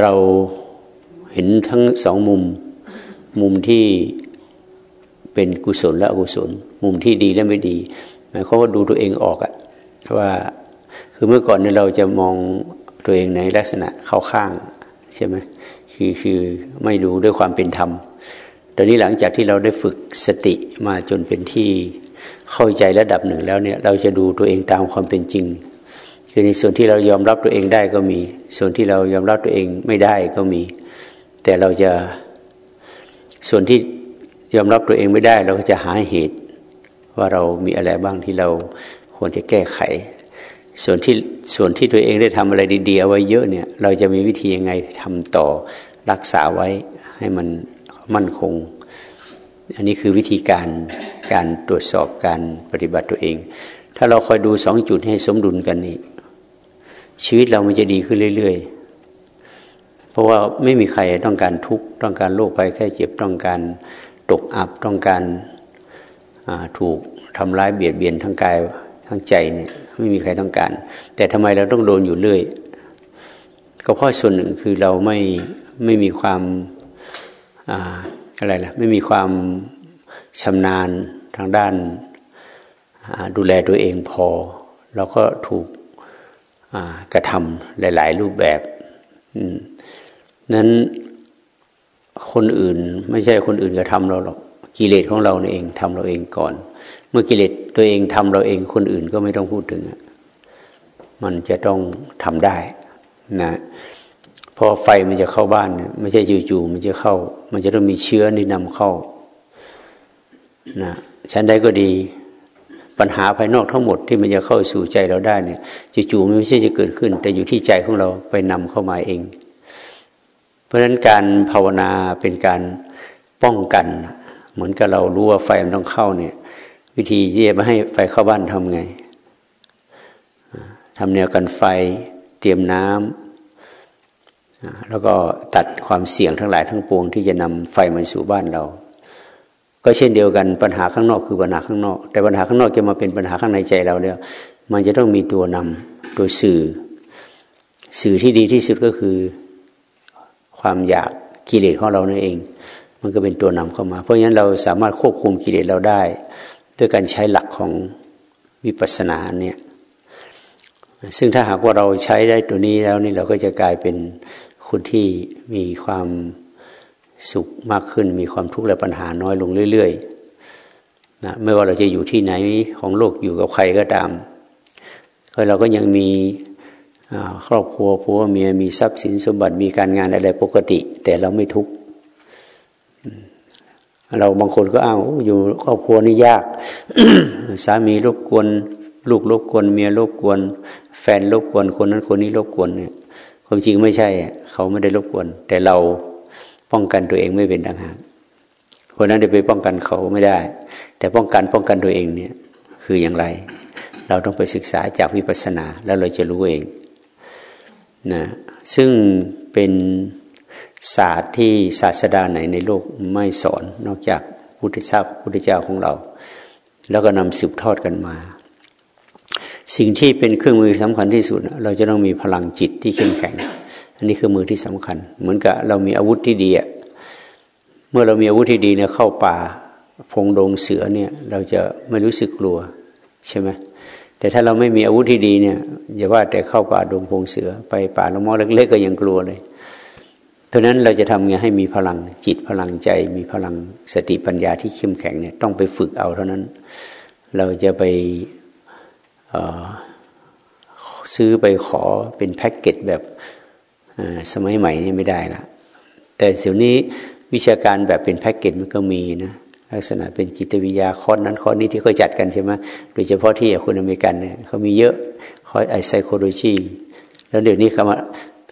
เราเห็นทั้งสองมุม มุมที่เป็นกุศลและอกุศล มุมที่ดีและไม่ดีหมายความว่าดูตัวเองออกอะว่าคือเมื่อก่อนเนี่ยเราจะมองตัวเองในลักษณะเข้าข้างใช่ไหมคือคือไม่ดูด้วยความเป็นธรรมตอนนี้หลังจากที่เราได้ฝึกสติมาจนเป็นที่เข้าใจระดับหนึ่งแล้วเนี่ย เราจะดูตัวเองตามความเป็นจริง คือในส่วนที่เรายอมรับตัวเองได้ก็มี ส่วนที่เรายอมรับตัวเองไม่ได้ก็มี แต่เราจะส่วนที่ยอมรับตัวเองไม่ได้ เราก็จะหาเหตุ ว่าเรามีอะไรบ้างที่เราควรจะแก้ไข ส่วนที่ส่วนที่ตัวเองได้ทำอะไรดีๆเอาไว้เยอะเนี่ย เราจะมีวิธียังไงทำต่อรักษาไว้ให้มันมั่นคง อันนี้คือวิธีการการตรวจสอบการปฏิบัติตัวเอง ถ้าเราคอยดูสองจุดให้สมดุลกันนี่ ชีวิตเรามันจะดีขึ้นเรื่อย ๆ เพราะว่าไม่มีใครต้องการทุกข์ต้องการโรคภัยแค่เจ็บต้องการตกอับต้องการถูกทำร้ายเบียดเบียนทั้งกายทั้งใจเนี่ยไม่มีใครต้องการ แต่ทำไมเราต้องโดนอยู่เรื่อย ก็เพราะส่วนหนึ่งคือเราไม่ไม่มีความอะไรล่ะไม่มีความชำนาญทางด้านดูแลตัวเองพอ เราก็ถูก กระทำหลาย ๆ รูปแบบนั้นคนอื่นไม่ใช่คนอื่นกระทำเราหรอกกิเลสของเราเองทำเราเองก่อน เมื่อกิเลสตัวเองทำเราเองคนอื่นก็ไม่ต้องพูดถึง มันจะต้องทำได้นะพอไฟมันจะเข้าบ้าน ไม่ใช่จู่ๆมันจะเข้า มันจะต้องมีเชื้อนี่นำเข้านะชั้นใดก็ดี ปัญหาภายนอกทั้งหมดที่มันจะเข้าสู่ใจเราได้เนี่ยจู่ๆมันไม่ใช่จะเกิดขึ้น แต่อยู่ที่ใจของเราไปนำเข้ามาเอง เพราะฉะนั้นการภาวนาเป็นการป้องกัน เหมือนกับเรารู้ว่าไฟมันต้องเข้าเนี่ย วิธีที่จะไม่ให้ไฟเข้าบ้านทำไงทำแนวกันไฟเตรียมน้ำแล้วก็ตัดความเสี่ยงทั้งหลายทั้งปวงที่จะนำไฟมาสู่บ้านเรา ก็เช่นเดียวกันปัญหาข้างนอกคือปัญหาข้างนอก แต่ปัญหาข้างนอกจะมาเป็นปัญหาข้างในใจเราเนี่ยมันจะต้องมีตัวนำตัวสื่อ สื่อที่ดีที่สุดก็คือความอยากกิเลสของเรานั่นเอง มันก็เป็นตัวนำเข้ามา เพราะฉะนั้นเราสามารถควบคุมกิเลสเราได้ ด้วยการใช้หลักของวิปัสสนาเนี่ยซึ่งถ้าหากว่าเราใช้ได้ตัวนี้แล้วนี่เราก็จะกลายเป็นคนที่มีความ สุขมากขึ้น มีความทุกข์และปัญหาน้อยลงเรื่อยๆนะไม่ว่าเราจะอยู่ที่ไหนของโลกอยู่กับใครก็ตามก็เราก็ยังมีครอบครัวผัวเมียมีทรัพย์สินสมบัติมีการงานอะไรปกติ แต่เราไม่ทุกข์เราบางคนก็อ้าวอยู่ครอบครัวนี่ยาก สามีรบกวน ลูกรบกวนเมียรบกวน แฟนรบกวนคนนั้นคนนี้รบกวนเนี่ยความจริงไม่ใช่ เขาไม่ได้รบกวน แต่เรา ป้องกันตัวเองไม่เป็นต่างหากคนนั้นจะไปป้องกันเขาไม่ได้ แต่ป้องกันป้องกันตัวเองเนี่ยคืออย่างไร เราต้องไปศึกษาจากวิปัสสนาแล้วเราจะรู้เองนะซึ่งเป็นศาสตร์ที่ศาสดาไหนในโลกไม่สอนนอกจากพุทธเจ้าพุทธเจ้าของเรา แล้วก็นำสืบทอดกันมา สิ่งที่เป็นเครื่องมือสำคัญที่สุด เราจะต้องมีพลังจิตที่เข้มแข็ง อันนี้คือมือที่สำคัญ เหมือนกับเรามีอาวุธที่ดีอะเมื่อเรามีอาวุธที่ดีเนี่ยเข้าป่าพงดงเสือเนี่ย เราจะไม่รู้สึกกลัวใช่ไหมแต่ถ้าเราไม่มีอาวุธที่ดีเนี่ยอย่าว่าแต่เข้าป่าดงพงเสือ ไปป่าละมอเล็กๆก็ยังกลัวเลยเพราะนั้นเราจะทำไงให้มีพลังจิตพลังใจ มีพลังสติปัญญาที่เข้มแข็งเนี่ยต้องไปฝึกเอาเท่านั้น เราจะไปซื้อไปขอเป็นแพ็กเกจแบบ สมัยใหม่นี่ไม่ได้ละแต่เดี๋ยวนี้วิชาการแบบเป็นแพ็กเกจมันก็มีนะลักษณะเป็นจิตวิทยาคอร์สนั้นคอร์สนี้ที่เขาจัดกันใช่ไหมโดยเฉพาะที่คนอเมริกันเนี่ยเขามีเยอะคอร์ส psychology แล้วเดี๋ยวนี้เขามา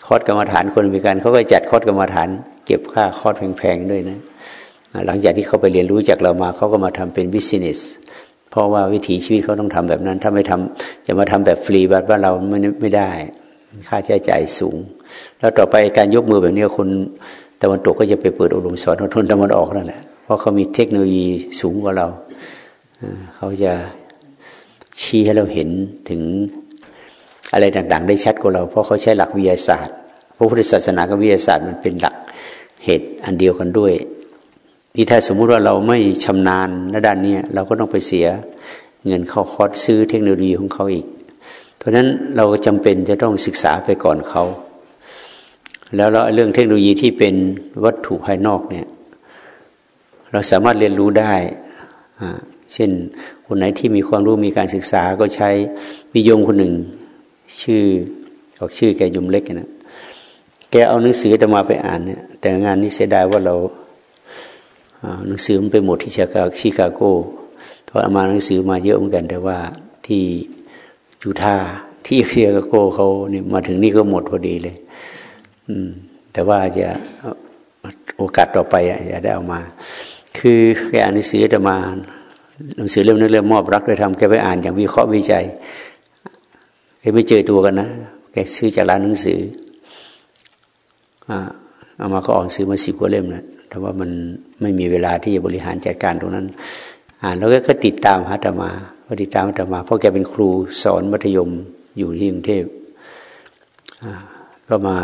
คอร์สกรรมฐานคนอเมริกันเขาก็จัดคอร์สกรรมฐาน เก็บค่าคอร์สแพงๆด้วยนะหลังจากที่เขาไปเรียนรู้จากเรามาเขาก็มาทำเป็น business เพราะว่าวิถีชีวิตเขาต้องทำแบบนั้น ถ้าไม่ทำจะมาทำแบบฟรีแบบว่าเราไม่ไม่ได้ ค่าใช้จ่ายสูง แล้วต่อไปการยกมือแบบนี้คนตะวันตกก็จะไปเปิดอบรมสอนคนตะวันออกนั่นแหละเพราะเขามีเทคโนโลยีสูงกว่าเราเขาจะชี้ให้เราเห็นถึงอะไรต่างๆ ได้ชัดกว่าเราเพราะเขาใช้หลักวิทยาศาสตร์พระพุทธศาสนากับวิทยาศาสตร์มันเป็นหลักเหตุอันเดียวกันด้วยนี่ถ้าสมมุติว่าเราไม่ชำนาญในด้านนี้เราก็ต้องไปเสียเงินเข้าคอร์สซื้อเทคโนโลยีของเขาอีก เพราะฉะนั้นเราจำเป็นจะต้องศึกษาไปก่อนเขา แล้วเราเรื่องเทคโนโลยีที่เป็นวัตถุภายนอกเนี่ย เราสามารถเรียนรู้ได้เช่น คนไหนที่มีความรู้มีการศึกษาก็ใช้มีโยมคนหนึ่ง ชื่อออกชื่อแกยมเล็กนะแกเอาหนังสือจะมาไปอ่านเนี่ยแต่งานนี้เสียดายว่าเราหนังสือมันไปหมดที่ชิคาโกเพราะเอามาหนังสือมาเยอะเหมือนกัน แต่ว่าที่ยูทาที่ชิคาโกเขาเนี่ยมาถึงนี่ก็หมดพอดีเลย แต่ว่าจะโอกาสต่อไปอย่าได้เอามา คือแกอ่านหนังสือจะมาหนังสือเล่มนั้นเริ่มมอบรักโดยทำแกไปอ่านอย่างวิเคราะห์วิจัยแกไม่เจอตัวกันนะแกซื้อจากร้านหนังสือเอามาก็อ่อกซื้อมาสิบกว่าเล่มนะแต่ว่ามันไม่มีเวลาที่จะบริหารจัดการตรงนั้น อ่านแล้วก็ติดตามฮัตมาก็ติดตามฮัตมา เพราะแกเป็นครูสอนมัธยมอยู่ที่กรุงเทพก็มา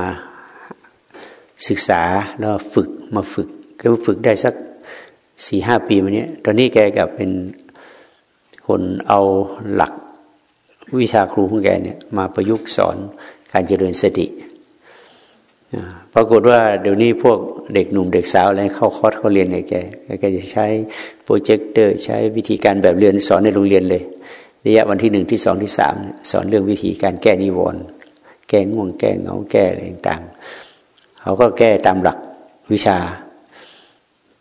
ศึกษาแล้วฝึกมาฝึกก็ฝึกได้สักสี่ห้าปีมาเนี้ยตอนนี้แกกลับเป็นคนเอาหลักวิชาครูของแกเนี่ยมาประยุกต์สอนการเจริญสติปรากฏว่าเดี๋ยวนี้พวกเด็กหนุ่มเด็กสาวอะไรเข้าคอร์สเขาเรียนไงแกแกจะใช้โปรเจคเตอร์ใช้วิธีการแบบเรียนสอนในโรงเรียนเลย ระยะวันที่หนึ่งที่สองที่สามสอนเรื่องวิธีการแก้นิวรณ์แก้ง่วงแก้เงาแก้อะไรต่าง เขาก็แก้ตามหลักวิชา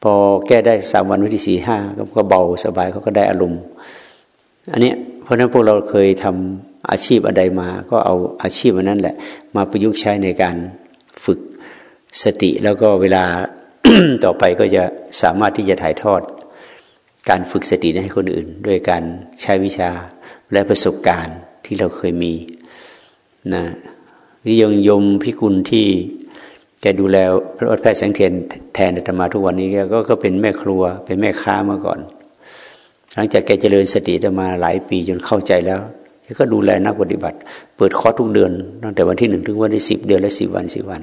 พอแก้ได้สามวันวันที่สี่ห้าก็เบาสบายเขาก็ได้อารมณ์ อันนี้เพราะนั้นพวกเราเคยทำอาชีพอะไรมา ก็เอาอาชีพอันนั้นแหละ มาประยุกต์ใช้ในการฝึกสติแล้วก็เวลาต่อไปก็จะสามารถที่จะถ่ายทอด การฝึกสติให้คนอื่น ด้วยการใช้วิชาและประสบการณ์ที่เราเคยมีนะนี่ยงยมพิกุลที่ กดูแลพระวัดแพทย์แสงเทียนแทนอาตมาทุกวันนี้แกก็ก็เป็นแม่ครัวเป็นแม่ค้ามาก่อน หลังจากแกเจริญสติมาหลายปีจนเข้าใจแล้วแกก็ดูแลนักปฏิบัติ เปิดคอร์สทุกเดือนตั้งแต่วันที่หนึ่งถึงวันที่สิบเดือนละสิบวันสิบวัน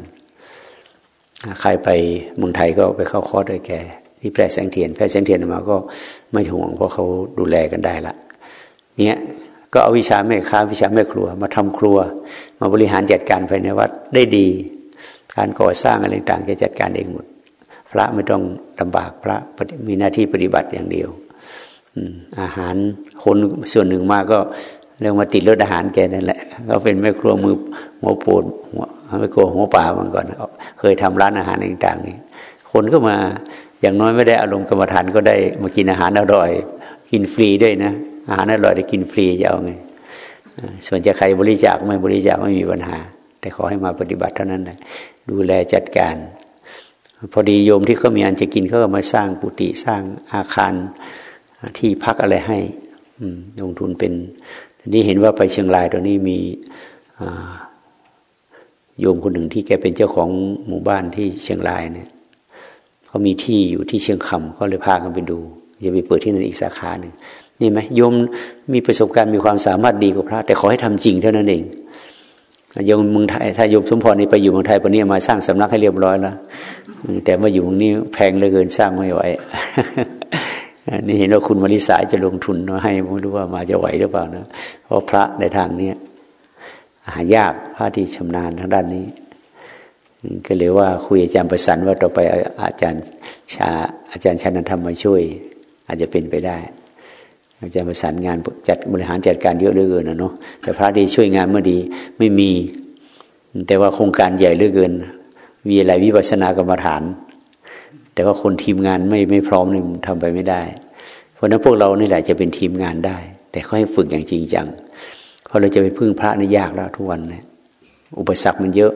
ใครไปเมืองไทยก็ไปเข้าคอร์สด้วยแกที่แพร่แสงเทียนแพร่แสงเทียนมาก็ไม่ห่วงเพราะเขาดูแลกันได้ละเนี่ยก็เอาวิชาแม่ค้าวิชาแม่ครัว มาทำครัว มาบริหารจัดการภายในวัดได้ดี การก่อสร้างอะไรต่างแกจัดการเองหมด พระไม่ต้องลำบากพระมีหน้าที่ปฏิบัติอย่างเดียวอาหารคนส่วนหนึ่งมากก็เรื่องมาติดรถอาหารแกนั่นแหละเขาเป็นแม่ครัวมือหัวปูดหัวไม่กลัวหัวป่ามาก่อน เคยทำร้านอาหารต่างๆนี่คนก็มาอย่างน้อยไม่ได้อารมณ์กรรมฐานก็ได้มากินอาหารอร่อย กินฟรีด้วยนะ อาหารอร่อยได้กินฟรีจะเอาไงส่วนจะใครบริจาคไม่บริจาคไม่มีปัญหา แต่ขอให้มาปฏิบัติเท่านั้นแหละดูแลจัดการ พอดีโยมที่เขามีอันจะกินเขาก็มาสร้างกุฏิสร้างอาคารที่พักอะไรให้ลงทุนเป็นทีนี้เห็นว่าไปเชียงรายตอนนี้มีโยมคนหนึ่งที่แกเป็นเจ้าของหมู่บ้านที่เชียงรายเนี่ยเขามีที่อยู่ที่เชียงคำเขาเลยพากันไปดูจะไปเปิดที่นั่นอีกสาขาหนึ่งนี่ไหมโยมมีประสบการณ์มีความสามารถดีกว่าพระ แต่ขอให้ทำจริงเท่านั้นเอง โยมเมืองไทยถ้าโยมสมพรนี่ไปอยู่เมืองไทยปนี้มาสร้างสำนักให้เรียบร้อยแล้วแต่มาอยู่ตรงนี้แพงเหลือเกินสร้างไม่ไหวนี่เห็นว่าคุณมริสาจะลงทุนเนาให้ไม่รู้ว่ามาจะไหวหรือเปล่านะเพราะพระในทางเนี้ยหายากพระที่ชำนาญทางด้านนี้ ก็เลยว่าคุยอาจารย์ประสันว่าต่อไปอาจารย์ชาอาจารย์ชานันธรรมมาช่วย อาจจะเป็นไปได้ อาจารย์ประสานงานจัดบริหารจัดการเยอะเหลือเกินนะเนาะแต่พระดีช่วยงานเมื่อดีไม่มี แต่ว่าโครงการใหญ่เหลือเกินมีอะไรวิปัสสนากรรมฐาน แต่ว่าคนทีมงานไม่ไม่พร้อมนี่ทำไปไม่ได้ เพราะนั้นพวกเรานี่แหละจะเป็นทีมงานได้ แต่เขาให้ฝึกอย่างจริงจังเพอเราจะไปพึ่งพระนี่ยากแล้วทุกวันเนี่ยอุปสรรคมันเยอะ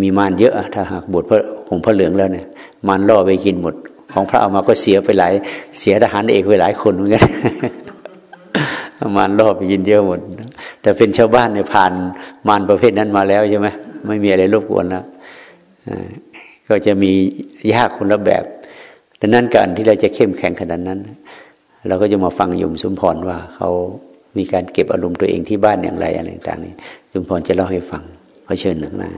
มีมารเยอะ ถ้าหากบวชพระหงพระเหลืองแล้วเนี่ยมารล่อไปกินหมด ของพระเอามาก็เสียไปหลายเสียทหารเอกไปหลายคนเหมือนกันมารล่อไปกินเยอะหมด แต่เป็นชาวบ้านเนี่ยผ่านมารประเภทนั้นมาแล้วใช่ไหมไม่มีอะไรรบกวนแล้วก็จะมียากคนละแบบดังนั้นการที่เราจะเข้มแข็งขนาดนั้น เราก็จะมาฟังยมสมพรว่าเขามีการเก็บอารมณ์ตัวเองที่บ้านอย่างไรอะไรต่างๆนี่จุมพรจะเล่าให้ฟังเขาเชิญหนังหน้า